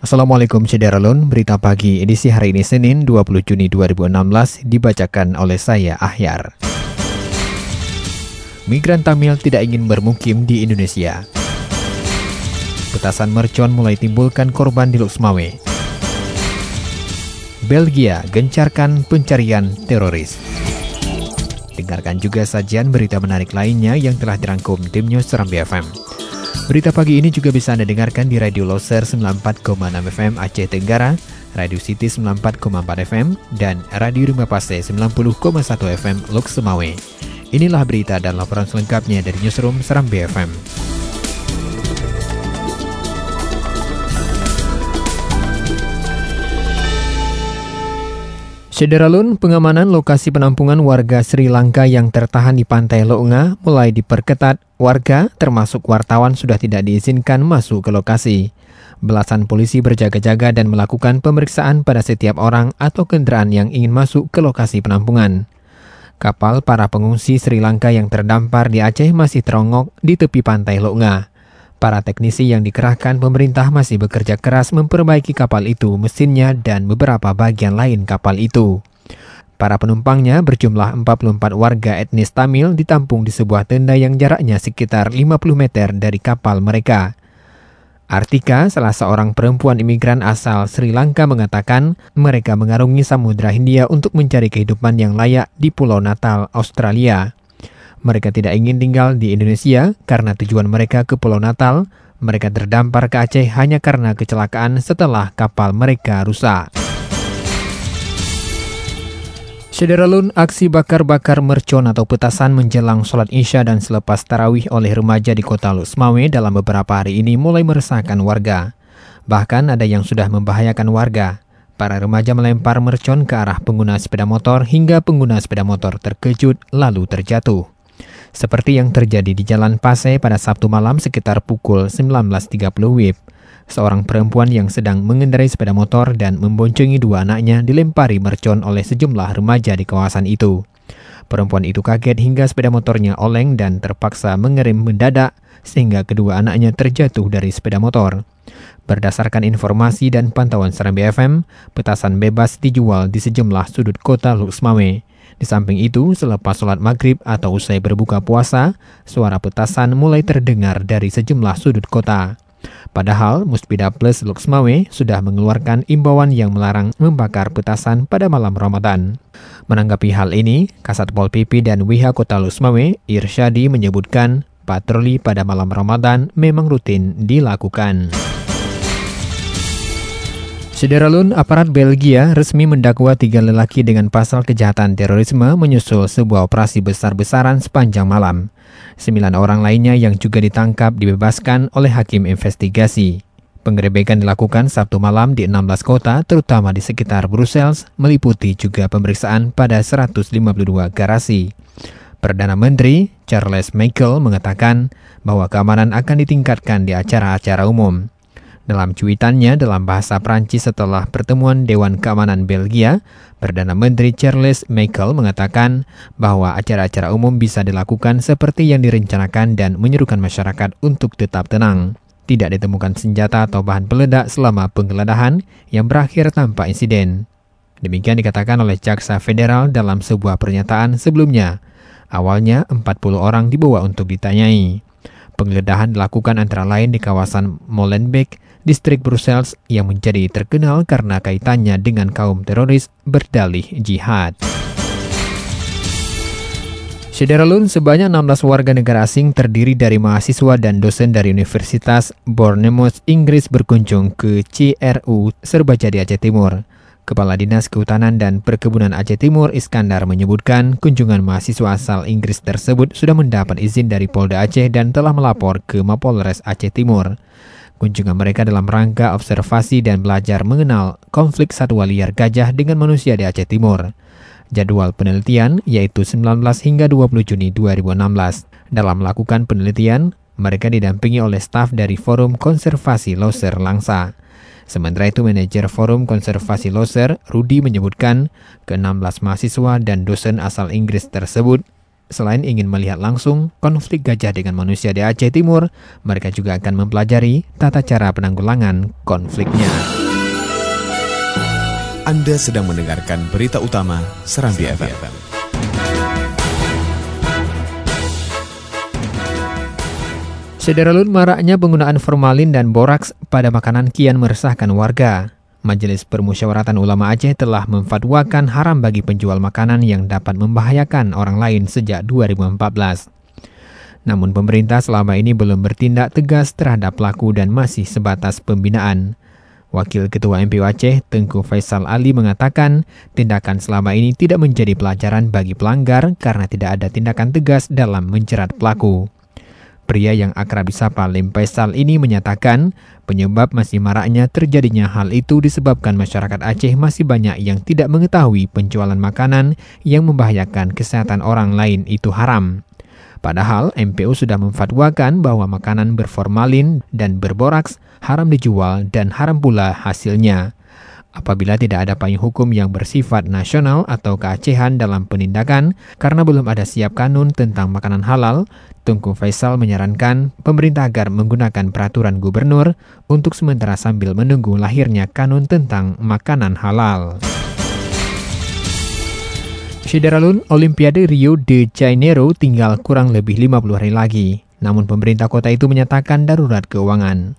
Assalamualaikum Cederalun, berita pagi edisi hari ini Senin 20 Juni 2016 dibacakan oleh saya Ahyar. Migran Tamil tidak ingin bermukim di Indonesia. Petasan mercon mulai timbulkan korban di Luxmawe. Belgia gencarkan pencarian teroris. Dengarkan juga sajian berita menarik lainnya yang telah dirangkum tim News Serambi FM. Berita pagi ini juga bisa Anda dengarkan di Radio Loser 94,6 FM Aceh Tenggara, Radio City 94,4 FM, dan Radio Rimba Pase 90,1 FM Lok Semawe. Inilah berita dan laporan selengkapnya dari Newsroom Serambi FM. Sederalun, pengamanan lokasi penampungan warga Sri Lanka yang tertahan di pantai Lounga mulai diperketat. Warga, termasuk wartawan, sudah tidak diizinkan masuk ke lokasi. Belasan polisi berjaga-jaga dan melakukan pemeriksaan pada setiap orang atau kendaraan yang ingin masuk ke lokasi penampungan. Kapal para pengungsi Sri Lanka yang terdampar di Aceh masih terongok di tepi pantai Lounga. Para teknisi yang dikerahkan pemerintah masih bekerja keras memperbaiki kapal itu, mesinnya, dan beberapa bagian lain kapal itu. Para penumpangnya berjumlah 44 warga etnis Tamil ditampung di sebuah tenda yang jaraknya sekitar 50 meter dari kapal mereka. Artika, salah seorang perempuan imigran asal Sri Lanka mengatakan mereka mengarungi Samudra Hindia untuk mencari kehidupan yang layak di Pulau Natal, Australia. Mereka tidak ingin tinggal di Indonesia karena tujuan mereka ke Pulau Natal. Mereka terdampar ke Aceh hanya karena kecelakaan setelah kapal mereka rusak. Sederalun, aksi bakar-bakar mercon atau petasan menjelang sholat isya dan selepas tarawih oleh remaja di kota Lusmawe dalam beberapa hari ini mulai meresahkan warga. Bahkan ada yang sudah membahayakan warga. Para remaja melempar mercon ke arah pengguna sepeda motor hingga pengguna sepeda motor terkejut lalu terjatuh. Seperti yang terjadi di Jalan Pase pada Sabtu malam sekitar pukul 19.30 WIB. Seorang perempuan yang sedang mengendarai sepeda motor dan memboncengi dua anaknya dilempari mercon oleh sejumlah remaja di kawasan itu. Perempuan itu kaget hingga sepeda motornya oleng dan terpaksa mengerem mendadak sehingga kedua anaknya terjatuh dari sepeda motor. Berdasarkan informasi dan pantauan Serambi FM, petasan bebas dijual di sejumlah sudut kota Luxmawe. Di samping itu, selepas sholat maghrib atau usai berbuka puasa, suara petasan mulai terdengar dari sejumlah sudut kota. Padahal, Muspida Plus Luxmawe sudah mengeluarkan imbauan yang melarang membakar petasan pada malam Ramadan. Menanggapi hal ini, Kasat Pol PP dan WIHA Kota Luxmawe, Irsyadi menyebutkan patroli pada malam Ramadan memang rutin dilakukan. Sederalun, aparat Belgia resmi mendakwa tiga lelaki dengan pasal kejahatan terorisme menyusul sebuah operasi besar-besaran sepanjang malam. Sembilan orang lainnya yang juga ditangkap dibebaskan oleh hakim investigasi. Penggerebekan dilakukan Sabtu malam di 16 kota, terutama di sekitar Brussels, meliputi juga pemeriksaan pada 152 garasi. Perdana Menteri Charles Michael mengatakan bahwa keamanan akan ditingkatkan di acara-acara umum. Dalam cuitannya dalam bahasa Prancis setelah pertemuan Dewan Keamanan Belgia, Perdana Menteri Charles Michael mengatakan bahwa acara-acara umum bisa dilakukan seperti yang direncanakan dan menyerukan masyarakat untuk tetap tenang. Tidak ditemukan senjata atau bahan peledak selama penggeledahan yang berakhir tanpa insiden. Demikian dikatakan oleh Jaksa Federal dalam sebuah pernyataan sebelumnya. Awalnya 40 orang dibawa untuk ditanyai. Penggeledahan dilakukan antara lain di kawasan Molenbeek, distrik Brussels yang menjadi terkenal karena kaitannya dengan kaum teroris berdalih jihad. Sederalun, sebanyak 16 warga negara asing terdiri dari mahasiswa dan dosen dari Universitas Bournemouth, Inggris berkunjung ke CRU Serbajadi Aceh Timur. Kepala Dinas Kehutanan dan Perkebunan Aceh Timur Iskandar menyebutkan kunjungan mahasiswa asal Inggris tersebut sudah mendapat izin dari Polda Aceh dan telah melapor ke Mapolres Aceh Timur. Kunjungan mereka dalam rangka observasi dan belajar mengenal konflik satwa liar gajah dengan manusia di Aceh Timur. Jadwal penelitian yaitu 19 hingga 20 Juni 2016. Dalam melakukan penelitian, mereka didampingi oleh staf dari Forum Konservasi Loser Langsa. Sementara itu, manajer Forum Konservasi Loser, Rudi menyebutkan ke-16 mahasiswa dan dosen asal Inggris tersebut Selain ingin melihat langsung konflik gajah dengan manusia di Aceh Timur, mereka juga akan mempelajari tata cara penanggulangan konfliknya. Anda sedang mendengarkan berita utama Serambi FM. Sederalun maraknya penggunaan formalin dan boraks pada makanan kian meresahkan warga. Majelis Permusyawaratan Ulama Aceh telah memfatwakan haram bagi penjual makanan yang dapat membahayakan orang lain sejak 2014. Namun pemerintah selama ini belum bertindak tegas terhadap pelaku dan masih sebatas pembinaan. Wakil Ketua MPU Aceh, Tengku Faisal Ali mengatakan, tindakan selama ini tidak menjadi pelajaran bagi pelanggar karena tidak ada tindakan tegas dalam menjerat pelaku. Pria yang akrab disapa Lim Faisal ini menyatakan penyebab masih maraknya terjadinya hal itu disebabkan masyarakat Aceh masih banyak yang tidak mengetahui penjualan makanan yang membahayakan kesehatan orang lain itu haram. Padahal MPU sudah memfatwakan bahwa makanan berformalin dan berboraks haram dijual dan haram pula hasilnya. Apabila tidak ada payung hukum yang bersifat nasional atau keacehan dalam penindakan karena belum ada siap kanun tentang makanan halal, Tungku Faisal menyarankan pemerintah agar menggunakan peraturan gubernur untuk sementara sambil menunggu lahirnya kanun tentang makanan halal. Syederalun Olimpiade Rio de Janeiro tinggal kurang lebih 50 hari lagi. Namun pemerintah kota itu menyatakan darurat keuangan.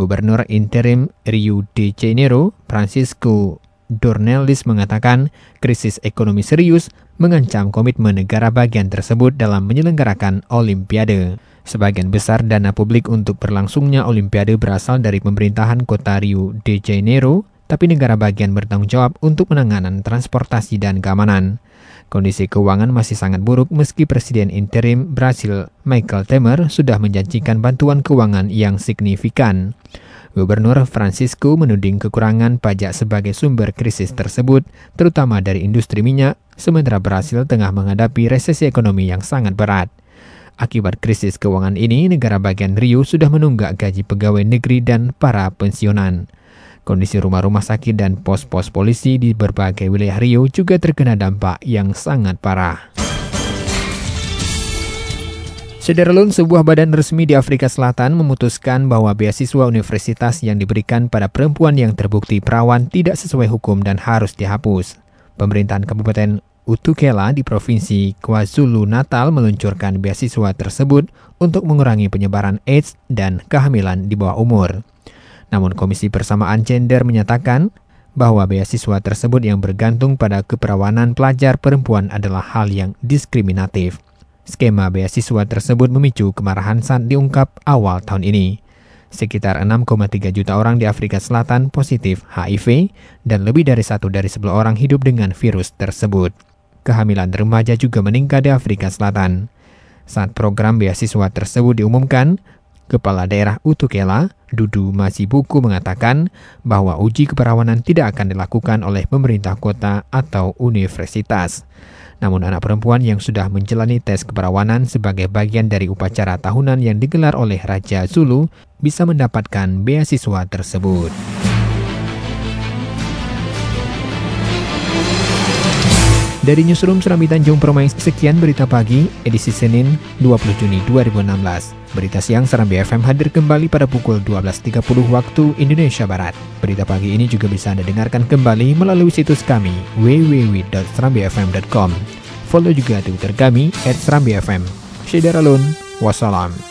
Gubernur interim Rio de Janeiro, Francisco Dornelis mengatakan krisis ekonomi serius mengancam komitmen negara bagian tersebut dalam menyelenggarakan Olimpiade. Sebagian besar dana publik untuk berlangsungnya Olimpiade berasal dari pemerintahan kota Rio de Janeiro, tapi negara bagian bertanggung jawab untuk penanganan transportasi dan keamanan. Kondisi keuangan masih sangat buruk meski Presiden interim Brasil Michael Temer sudah menjanjikan bantuan keuangan yang signifikan. Gubernur Francisco menuding kekurangan pajak sebagai sumber krisis tersebut, terutama dari industri minyak, sementara Brasil tengah menghadapi resesi ekonomi yang sangat berat. Akibat krisis keuangan ini, negara bagian Rio sudah menunggak gaji pegawai negeri dan para pensiunan. Kondisi rumah-rumah sakit dan pos-pos polisi di berbagai wilayah Rio juga terkena dampak yang sangat parah. Sederalun, sebuah badan resmi di Afrika Selatan memutuskan bahwa beasiswa universitas yang diberikan pada perempuan yang terbukti perawan tidak sesuai hukum dan harus dihapus. Pemerintahan Kabupaten Utukela di Provinsi KwaZulu Natal meluncurkan beasiswa tersebut untuk mengurangi penyebaran AIDS dan kehamilan di bawah umur. Namun Komisi Persamaan Gender menyatakan bahwa beasiswa tersebut yang bergantung pada keperawanan pelajar perempuan adalah hal yang diskriminatif. Skema beasiswa tersebut memicu kemarahan saat diungkap awal tahun ini. Sekitar 6,3 juta orang di Afrika Selatan positif HIV dan lebih dari satu dari 10 orang hidup dengan virus tersebut. Kehamilan remaja juga meningkat di Afrika Selatan. Saat program beasiswa tersebut diumumkan, Kepala Daerah Utukela, Dudu Masibuku mengatakan bahwa uji keperawanan tidak akan dilakukan oleh pemerintah kota atau universitas. Namun anak perempuan yang sudah menjalani tes keperawanan sebagai bagian dari upacara tahunan yang digelar oleh Raja Zulu bisa mendapatkan beasiswa tersebut. Dari Newsroom Serambi Tanjung Permai, sekian berita pagi, edisi Senin 20 Juni 2016. Berita siang Serambi FM hadir kembali pada pukul 12.30 waktu Indonesia Barat. Berita pagi ini juga bisa Anda dengarkan kembali melalui situs kami www.serambifm.com. Follow juga Twitter kami at Serambi FM. Syedaralun, wassalam.